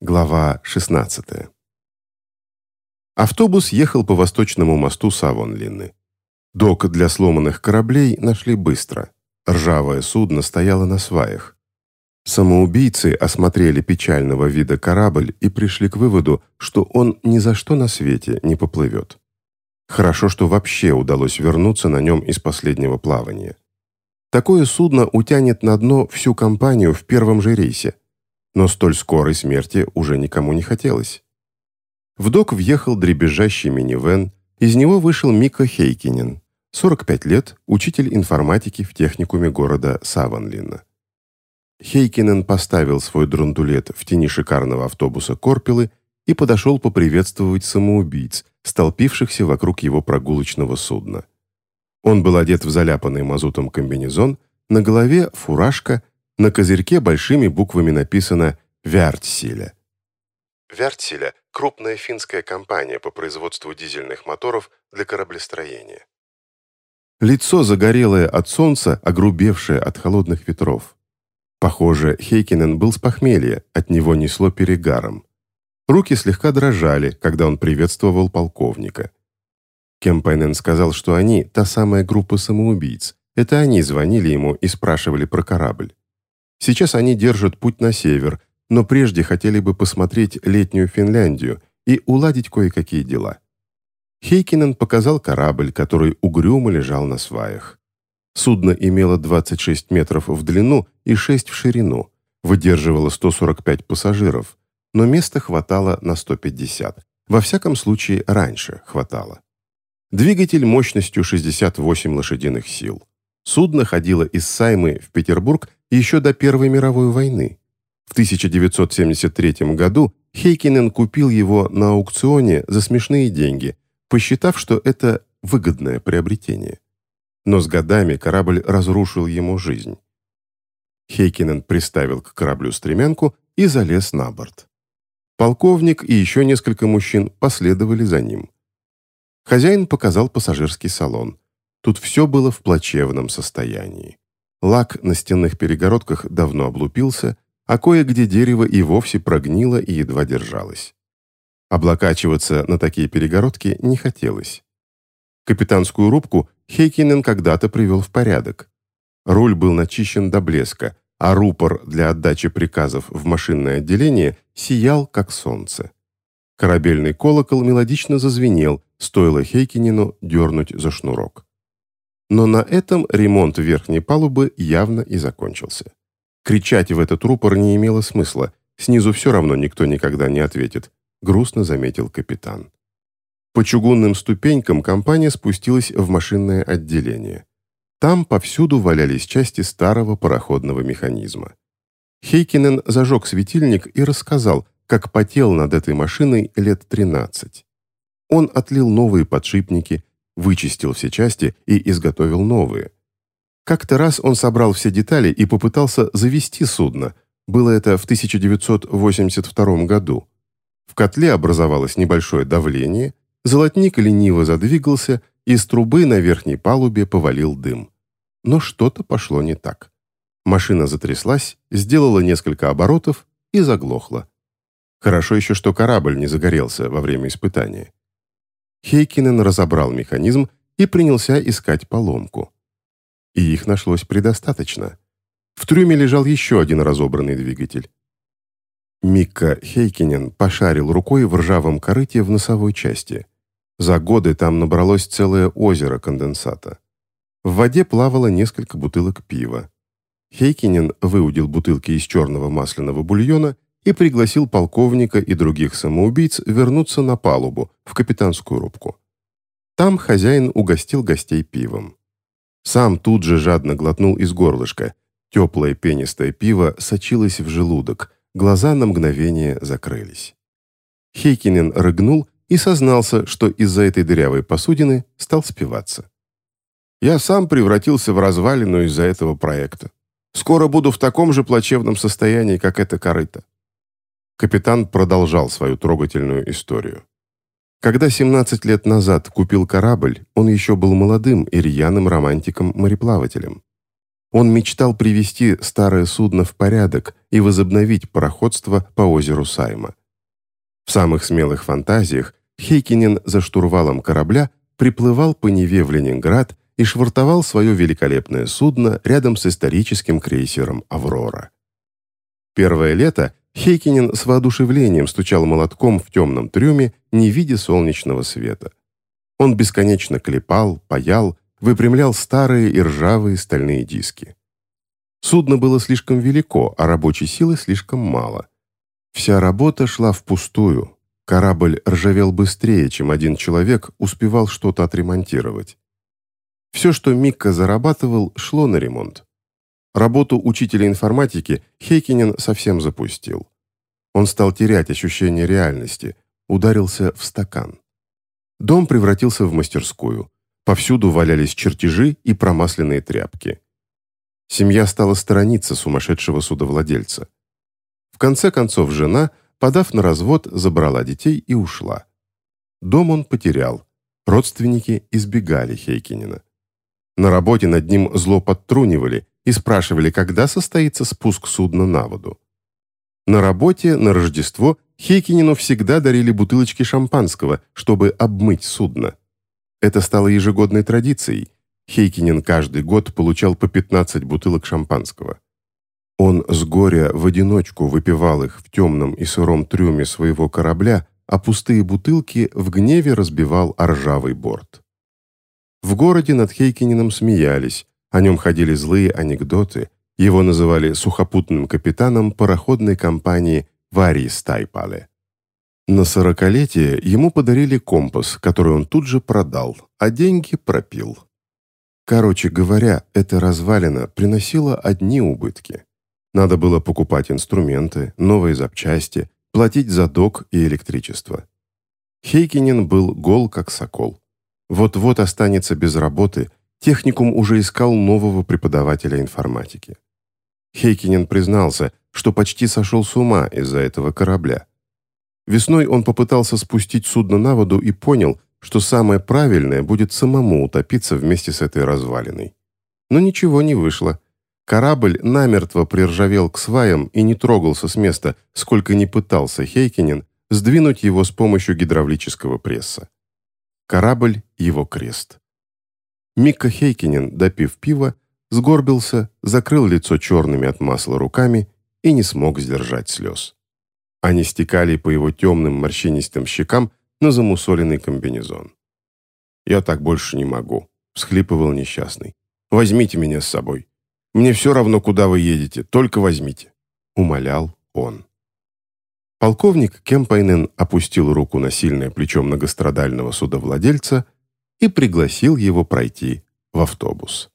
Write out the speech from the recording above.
Глава 16. Автобус ехал по восточному мосту Савонлинны. Док для сломанных кораблей нашли быстро. Ржавое судно стояло на сваях. Самоубийцы осмотрели печального вида корабль и пришли к выводу, что он ни за что на свете не поплывет. Хорошо, что вообще удалось вернуться на нем из последнего плавания. Такое судно утянет на дно всю компанию в первом же рейсе – но столь скорой смерти уже никому не хотелось. В док въехал дребезжащий минивэн, из него вышел Мика Хейкинен, 45 лет, учитель информатики в техникуме города Саванлина. Хейкинен поставил свой драндулет в тени шикарного автобуса Корпелы и подошел поприветствовать самоубийц, столпившихся вокруг его прогулочного судна. Он был одет в заляпанный мазутом комбинезон, на голове фуражка на козырьке большими буквами написано «Вяртсиля». Вяртсиля – крупная финская компания по производству дизельных моторов для кораблестроения. Лицо загорелое от солнца, огрубевшее от холодных ветров. Похоже, Хейкинен был с похмелья, от него несло перегаром. Руки слегка дрожали, когда он приветствовал полковника. Кемпайнен сказал, что они – та самая группа самоубийц. Это они звонили ему и спрашивали про корабль. Сейчас они держат путь на север, но прежде хотели бы посмотреть летнюю Финляндию и уладить кое-какие дела. Хейкинен показал корабль, который угрюмо лежал на сваях. Судно имело 26 метров в длину и 6 в ширину, выдерживало 145 пассажиров, но места хватало на 150. Во всяком случае, раньше хватало. Двигатель мощностью 68 лошадиных сил. Судно ходило из Саймы в Петербург еще до Первой мировой войны. В 1973 году Хейкинен купил его на аукционе за смешные деньги, посчитав, что это выгодное приобретение. Но с годами корабль разрушил ему жизнь. Хейкинен приставил к кораблю стремянку и залез на борт. Полковник и еще несколько мужчин последовали за ним. Хозяин показал пассажирский салон. Тут все было в плачевном состоянии. Лак на стенных перегородках давно облупился, а кое-где дерево и вовсе прогнило и едва держалось. Облокачиваться на такие перегородки не хотелось. Капитанскую рубку Хейкинен когда-то привел в порядок. Руль был начищен до блеска, а рупор для отдачи приказов в машинное отделение сиял, как солнце. Корабельный колокол мелодично зазвенел, стоило Хейкинену дернуть за шнурок. Но на этом ремонт верхней палубы явно и закончился. Кричать в этот рупор не имело смысла, снизу все равно никто никогда не ответит, грустно заметил капитан. По чугунным ступенькам компания спустилась в машинное отделение. Там повсюду валялись части старого пароходного механизма. Хейкинен зажег светильник и рассказал, как потел над этой машиной лет 13. Он отлил новые подшипники, вычистил все части и изготовил новые. Как-то раз он собрал все детали и попытался завести судно. Было это в 1982 году. В котле образовалось небольшое давление, золотник лениво задвигался, и с трубы на верхней палубе повалил дым. Но что-то пошло не так. Машина затряслась, сделала несколько оборотов и заглохла. Хорошо еще, что корабль не загорелся во время испытания. Хейкинен разобрал механизм и принялся искать поломку. И их нашлось предостаточно. В трюме лежал еще один разобранный двигатель. Микка Хейкинен пошарил рукой в ржавом корыте в носовой части. За годы там набралось целое озеро конденсата. В воде плавало несколько бутылок пива. Хейкинен выудил бутылки из черного масляного бульона и пригласил полковника и других самоубийц вернуться на палубу, в капитанскую рубку. Там хозяин угостил гостей пивом. Сам тут же жадно глотнул из горлышка. Теплое пенистое пиво сочилось в желудок, глаза на мгновение закрылись. Хейкинен рыгнул и сознался, что из-за этой дырявой посудины стал спиваться. «Я сам превратился в развалину из-за этого проекта. Скоро буду в таком же плачевном состоянии, как эта корыта. Капитан продолжал свою трогательную историю. Когда 17 лет назад купил корабль, он еще был молодым и рьяным романтиком-мореплавателем. Он мечтал привести старое судно в порядок и возобновить пароходство по озеру Сайма. В самых смелых фантазиях Хейкинен за штурвалом корабля приплывал по Неве в Ленинград и швартовал свое великолепное судно рядом с историческим крейсером «Аврора». Первое лето Хейкинен с воодушевлением стучал молотком в темном трюме, не видя солнечного света. Он бесконечно клепал, паял, выпрямлял старые и ржавые стальные диски. Судно было слишком велико, а рабочей силы слишком мало. Вся работа шла впустую. Корабль ржавел быстрее, чем один человек успевал что-то отремонтировать. Все, что Микка зарабатывал, шло на ремонт. Работу учителя информатики Хейкинен совсем запустил. Он стал терять ощущение реальности, ударился в стакан. Дом превратился в мастерскую. Повсюду валялись чертежи и промасленные тряпки. Семья стала сторониться сумасшедшего судовладельца. В конце концов жена, подав на развод, забрала детей и ушла. Дом он потерял. Родственники избегали Хейкинина. На работе над ним зло подтрунивали и спрашивали, когда состоится спуск судна на воду. На работе, на Рождество Хейкинину всегда дарили бутылочки шампанского, чтобы обмыть судно. Это стало ежегодной традицией. Хейкинин каждый год получал по 15 бутылок шампанского. Он с горя в одиночку выпивал их в темном и сыром трюме своего корабля, а пустые бутылки в гневе разбивал о ржавый борт. В городе над Хейкининым смеялись, о нем ходили злые анекдоты, его называли сухопутным капитаном пароходной компании «Варий Стайпале». На сорокалетие ему подарили компас, который он тут же продал, а деньги пропил. Короче говоря, эта развалина приносила одни убытки. Надо было покупать инструменты, новые запчасти, платить за док и электричество. Хейкинин был гол как сокол. Вот-вот останется без работы, техникум уже искал нового преподавателя информатики. Хейкинин признался, что почти сошел с ума из-за этого корабля. Весной он попытался спустить судно на воду и понял, что самое правильное будет самому утопиться вместе с этой развалиной. Но ничего не вышло. Корабль намертво приржавел к сваям и не трогался с места, сколько не пытался Хейкинин сдвинуть его с помощью гидравлического пресса. Корабль — его крест. Микка Хейкинин, допив пива, сгорбился, закрыл лицо черными от масла руками и не смог сдержать слез. Они стекали по его темным морщинистым щекам на замусоленный комбинезон. «Я так больше не могу», — всхлипывал несчастный. «Возьмите меня с собой. Мне все равно, куда вы едете, только возьмите», — умолял он. Полковник Кемпайнен опустил руку на сильное плечо многострадального судовладельца и пригласил его пройти в автобус.